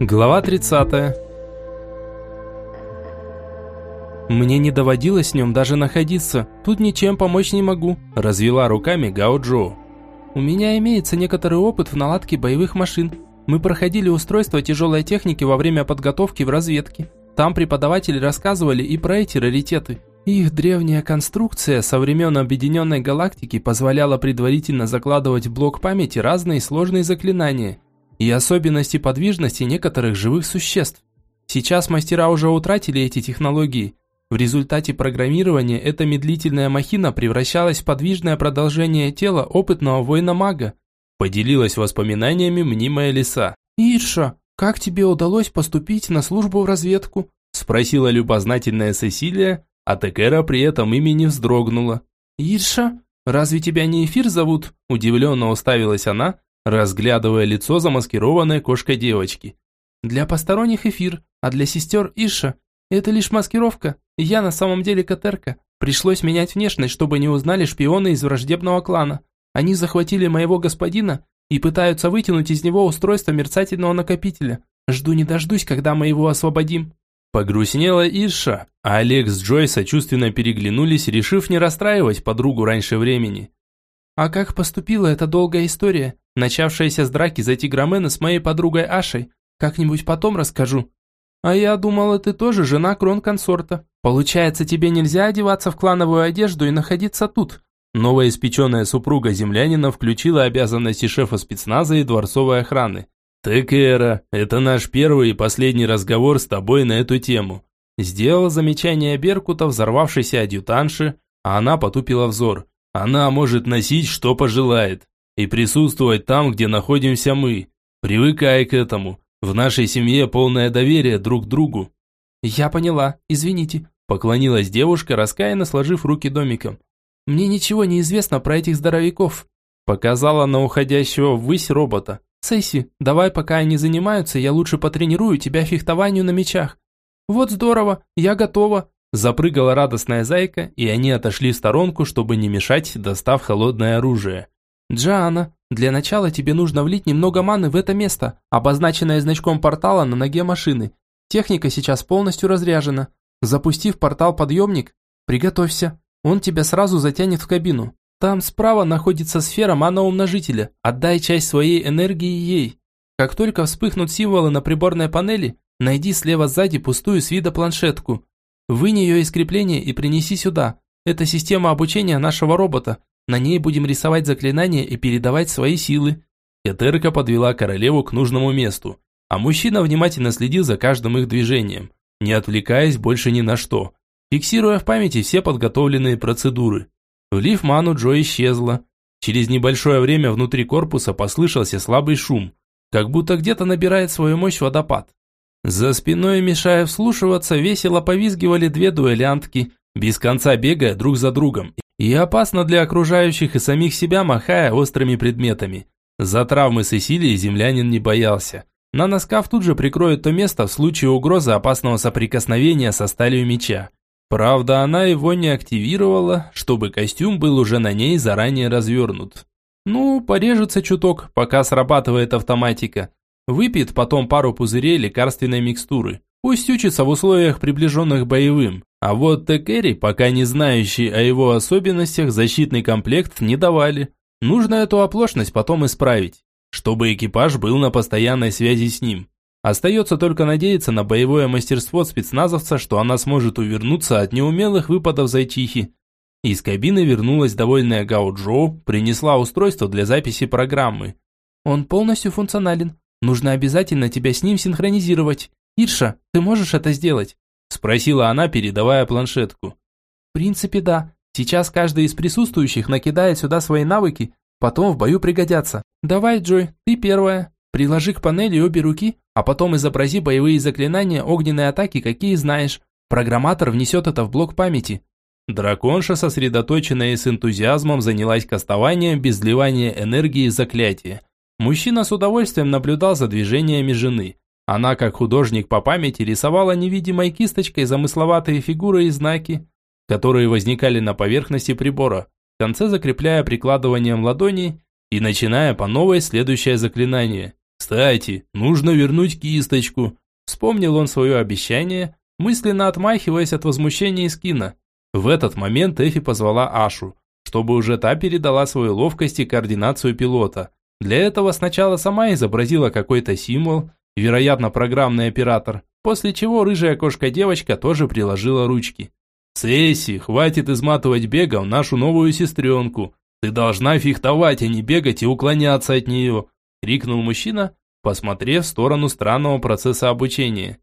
Глава 30. Мне не доводилось с ним даже находиться. Тут ничем помочь не могу, развела руками Гао Джо. У меня имеется некоторый опыт в наладке боевых машин. Мы проходили устройство тяжелой техники во время подготовки в разведке. Там преподаватели рассказывали и про эти раритеты. Их древняя конструкция со времен Объединенной Галактики позволяла предварительно закладывать в блок памяти разные сложные заклинания – и особенности подвижности некоторых живых существ. Сейчас мастера уже утратили эти технологии. В результате программирования эта медлительная махина превращалась в подвижное продолжение тела опытного воина-мага. Поделилась воспоминаниями мнимая лиса. «Ирша, как тебе удалось поступить на службу в разведку?» Спросила любознательная Сесилия, а Текера при этом имени вздрогнула. «Ирша, разве тебя не эфир зовут?» Удивленно уставилась она, разглядывая лицо замаскированной кошкой девочки. «Для посторонних эфир, а для сестер Иша. Это лишь маскировка. Я на самом деле Катерка. Пришлось менять внешность, чтобы не узнали шпионы из враждебного клана. Они захватили моего господина и пытаются вытянуть из него устройство мерцательного накопителя. Жду не дождусь, когда мы его освободим». Погрустнела Иша, а Олег с Джой сочувственно переглянулись, решив не расстраивать подругу раньше времени. А как поступила эта долгая история, начавшаяся с драки за Тиграмена с моей подругой Ашей, как-нибудь потом расскажу. А я думала, ты тоже жена крон-консорта. Получается, тебе нельзя одеваться в клановую одежду и находиться тут. Новая испеченная супруга землянина включила обязанности шефа спецназа и дворцовой охраны. «Так, Эра, это наш первый и последний разговор с тобой на эту тему», сделал замечание Беркута, взорвавшейся адъютанши, а она потупила взор. Она может носить, что пожелает, и присутствовать там, где находимся мы. Привыкай к этому. В нашей семье полное доверие друг к другу». «Я поняла, извините», – поклонилась девушка, раскаянно сложив руки домиком. «Мне ничего не известно про этих здоровяков», – показала на уходящего ввысь робота. «Сесси, давай, пока они занимаются, я лучше потренирую тебя фехтованию на мечах». «Вот здорово, я готова», Запрыгала радостная зайка, и они отошли в сторонку, чтобы не мешать, достав холодное оружие. «Джоанна, для начала тебе нужно влить немного маны в это место, обозначенное значком портала на ноге машины. Техника сейчас полностью разряжена. Запустив портал-подъемник, приготовься. Он тебя сразу затянет в кабину. Там справа находится сфера маноумножителя. Отдай часть своей энергии ей. Как только вспыхнут символы на приборной панели, найди слева сзади пустую с вида планшетку. Вынь ее из крепления и принеси сюда. Это система обучения нашего робота. На ней будем рисовать заклинания и передавать свои силы». Этерка подвела королеву к нужному месту, а мужчина внимательно следил за каждым их движением, не отвлекаясь больше ни на что, фиксируя в памяти все подготовленные процедуры. Влив ману, Джо исчезла. Через небольшое время внутри корпуса послышался слабый шум, как будто где-то набирает свою мощь водопад. За спиной, мешая вслушиваться, весело повизгивали две дуэлянтки, без конца бегая друг за другом, и опасно для окружающих и самих себя, махая острыми предметами. За травмы Сесилии землянин не боялся. Наноскаф тут же прикроет то место в случае угрозы опасного соприкосновения со сталью меча. Правда, она его не активировала, чтобы костюм был уже на ней заранее развернут. Ну, порежется чуток, пока срабатывает автоматика. Выпьет потом пару пузырей лекарственной микстуры. Пусть учится в условиях, приближенных боевым. А вот Текери, пока не знающий о его особенностях, защитный комплект не давали. Нужно эту оплошность потом исправить, чтобы экипаж был на постоянной связи с ним. Остается только надеяться на боевое мастерство спецназовца, что она сможет увернуться от неумелых выпадов зайчихи. Из кабины вернулась довольная Гао Джоу, принесла устройство для записи программы. «Он полностью функционален. Нужно обязательно тебя с ним синхронизировать. Ирша, ты можешь это сделать?» Спросила она, передавая планшетку. «В принципе, да. Сейчас каждый из присутствующих накидает сюда свои навыки, потом в бою пригодятся. Давай, Джой, ты первая. Приложи к панели обе руки, а потом изобрази боевые заклинания огненной атаки, какие знаешь. Программатор внесет это в блок памяти». Драконша, сосредоточенная и с энтузиазмом, занялась кастованием без вливания энергии заклятия. Мужчина с удовольствием наблюдал за движениями жены. Она, как художник по памяти, рисовала невидимой кисточкой замысловатые фигуры и знаки, которые возникали на поверхности прибора, в конце закрепляя прикладыванием ладони и начиная по новой следующее заклинание. Кстати, нужно вернуть кисточку. Вспомнил он свое обещание, мысленно отмахиваясь от возмущения Скина. В этот момент Эфи позвала Ашу, чтобы уже та передала свою ловкость и координацию пилота. Для этого сначала сама изобразила какой-то символ, вероятно программный оператор, после чего рыжая кошка-девочка тоже приложила ручки. «Сесси, хватит изматывать бегом нашу новую сестренку. Ты должна фехтовать, а не бегать и уклоняться от нее», – крикнул мужчина, посмотрев в сторону странного процесса обучения.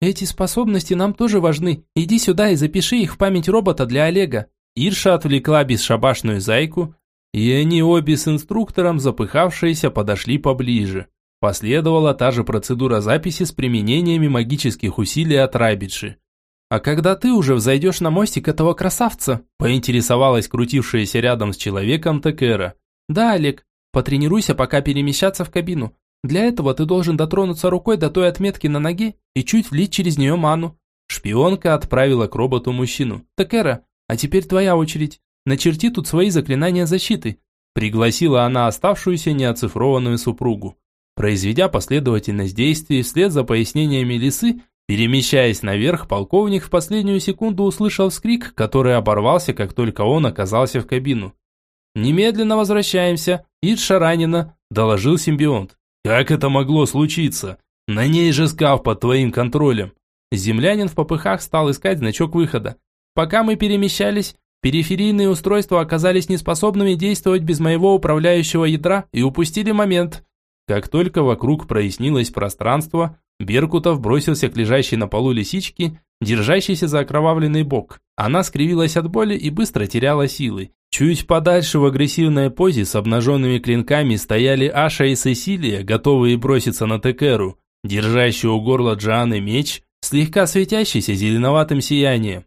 «Эти способности нам тоже важны. Иди сюда и запиши их в память робота для Олега». Ирша отвлекла бесшабашную зайку, и они обе с инструктором, запыхавшиеся, подошли поближе. Последовала та же процедура записи с применениями магических усилий от Рабиджи. «А когда ты уже взойдешь на мостик этого красавца?» – поинтересовалась крутившаяся рядом с человеком Текера. «Да, Олег, потренируйся пока перемещаться в кабину. Для этого ты должен дотронуться рукой до той отметки на ноге и чуть влить через нее ману». Шпионка отправила к роботу мужчину. «Текера, а теперь твоя очередь. Начерти тут свои заклинания защиты». Пригласила она оставшуюся неоцифрованную супругу. Произведя последовательность действий вслед за пояснениями лисы, Перемещаясь наверх, полковник в последнюю секунду услышал вскрик, который оборвался, как только он оказался в кабину. «Немедленно возвращаемся. Идша ранена», – доложил симбионт. «Как это могло случиться? На ней же скаф под твоим контролем». Землянин в попыхах стал искать значок выхода. «Пока мы перемещались, периферийные устройства оказались неспособными действовать без моего управляющего ядра и упустили момент». Как только вокруг прояснилось пространство, Беркутов бросился к лежащей на полу лисичке, держащейся за окровавленный бок. Она скривилась от боли и быстро теряла силы. Чуть подальше в агрессивной позе с обнаженными клинками стояли Аша и Сесилия, готовые броситься на Текеру, держащий у горла Джоанны меч, слегка светящийся зеленоватым сиянием.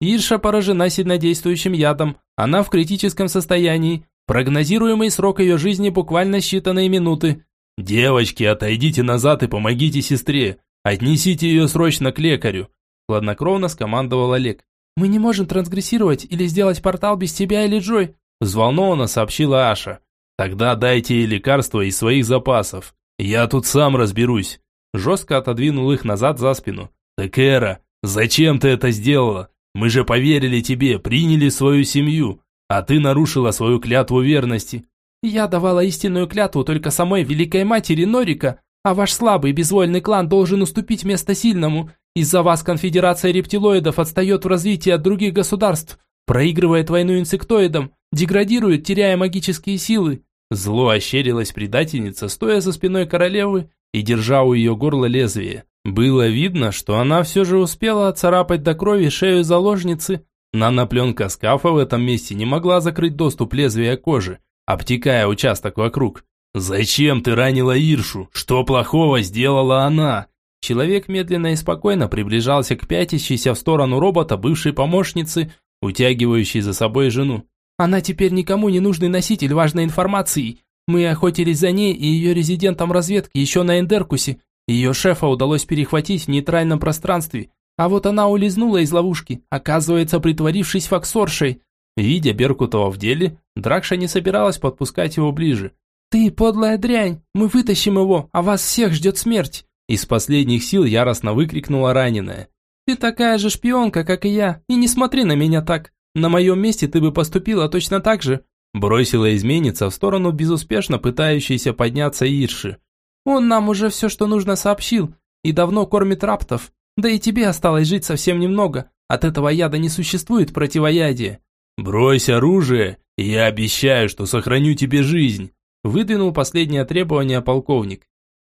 Ирша поражена сильнодействующим ядом, она в критическом состоянии, прогнозируемый срок ее жизни буквально считанные минуты. «Девочки, отойдите назад и помогите сестре! Отнесите ее срочно к лекарю!» Хладнокровно скомандовал Олег. «Мы не можем трансгрессировать или сделать портал без тебя или Джой», взволнованно сообщила Аша. «Тогда дайте ей лекарства из своих запасов. Я тут сам разберусь». Жестко отодвинул их назад за спину. «Так, Эра, зачем ты это сделала? Мы же поверили тебе, приняли свою семью, а ты нарушила свою клятву верности. Я давала истинную клятву только самой Великой Матери Норика, а ваш слабый безвольный клан должен уступить место сильному. Из-за вас конфедерация рептилоидов отстает в развитии от других государств, проигрывает войну инсектоидам, деградирует, теряя магические силы». Зло ощерилась предательница, стоя за спиной королевы и держа у ее горла лезвие. Было видно, что она все же успела отцарапать до крови шею заложницы. Нанопленка скафа в этом месте не могла закрыть доступ лезвия кожи, обтекая участок вокруг. «Зачем ты ранила Иршу? Что плохого сделала она?» Человек медленно и спокойно приближался к пятящейся в сторону робота бывшей помощницы, утягивающей за собой жену. «Она теперь никому не нужный носитель важной информации. Мы охотились за ней и ее резидентом разведки еще на Эндеркусе. Ее шефа удалось перехватить в нейтральном пространстве. А вот она улизнула из ловушки, оказывается, притворившись факсоршей. Видя Беркутова в деле, Дракша не собиралась подпускать его ближе. «Ты, подлая дрянь, мы вытащим его, а вас всех ждет смерть!» Из последних сил яростно выкрикнула раненая. «Ты такая же шпионка, как и я, и не смотри на меня так. На моем месте ты бы поступила точно так же!» Бросила измениться в сторону безуспешно пытающейся подняться Ирши. «Он нам уже все, что нужно, сообщил, и давно кормит раптов. Да и тебе осталось жить совсем немного. От этого яда не существует противоядия. «Брось оружие, и я обещаю, что сохраню тебе жизнь», выдвинул последнее требование полковник.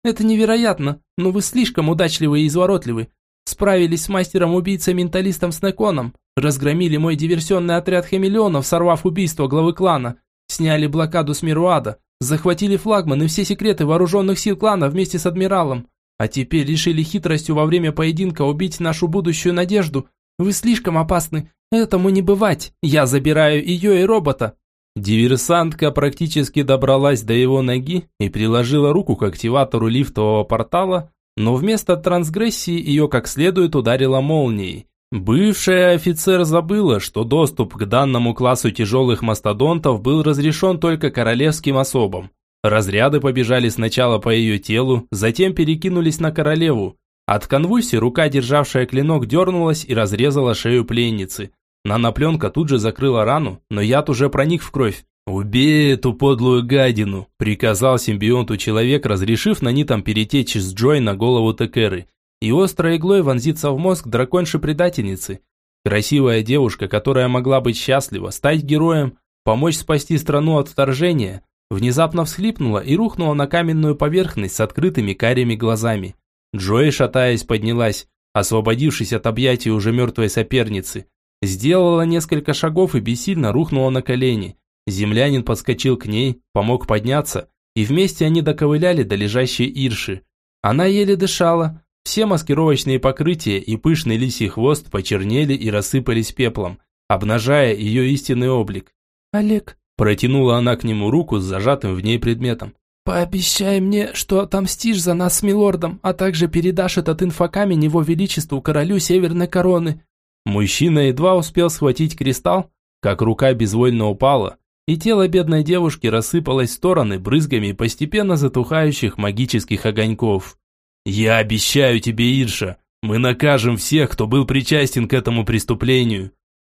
«Это невероятно, но вы слишком удачливы и изворотливы. Справились с мастером-убийцей-менталистом Снеконом, разгромили мой диверсионный отряд хамелеонов, сорвав убийство главы клана, сняли блокаду с Мируада, захватили флагман и все секреты вооруженных сил клана вместе с адмиралом, а теперь решили хитростью во время поединка убить нашу будущую надежду. Вы слишком опасны, Этому не бывать. Я забираю ее и робота. Диверсантка практически добралась до его ноги и приложила руку к активатору лифтового портала, но вместо трансгрессии ее как следует ударила молнией. Бывшая офицер забыла, что доступ к данному классу тяжелых мастодонтов был разрешен только королевским особам. Разряды побежали сначала по ее телу, затем перекинулись на королеву. От конвульсии рука, державшая клинок, дернулась и разрезала шею пленницы. Нанопленка тут же закрыла рану, но яд уже проник в кровь. «Убей эту подлую гадину!» – приказал симбионту человек, разрешив нанитам перетечь с Джой на голову Текеры и острой иглой вонзиться в мозг драконши-предательницы. Красивая девушка, которая могла быть счастлива, стать героем, помочь спасти страну от вторжения, внезапно всхлипнула и рухнула на каменную поверхность с открытыми карими глазами. Джои, шатаясь, поднялась, освободившись от объятий уже мертвой соперницы. Сделала несколько шагов и бессильно рухнула на колени. Землянин подскочил к ней, помог подняться, и вместе они доковыляли до лежащей Ирши. Она еле дышала. Все маскировочные покрытия и пышный лисий хвост почернели и рассыпались пеплом, обнажая ее истинный облик. «Олег», – протянула она к нему руку с зажатым в ней предметом. «Пообещай мне, что отомстишь за нас с милордом, а также передашь этот инфокамень его величеству королю Северной Короны». Мужчина едва успел схватить кристалл, как рука безвольно упала, и тело бедной девушки рассыпалось в стороны брызгами постепенно затухающих магических огоньков. «Я обещаю тебе, Ирша, мы накажем всех, кто был причастен к этому преступлению».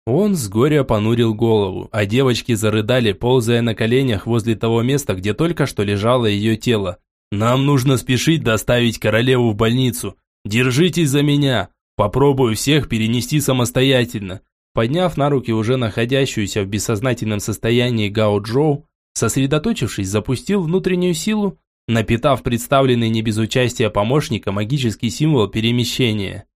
Он с горя понурил голову, а девочки зарыдали, ползая на коленях возле того места, где только что лежало ее тело. «Нам нужно спешить доставить королеву в больницу. Держитесь за меня. Попробую всех перенести самостоятельно. Подняв на руки уже находящуюся в бессознательном состоянии Гао Джоу, сосредоточившись, запустил внутреннюю силу, напитав представленный не без участия помощника магический символ перемещения.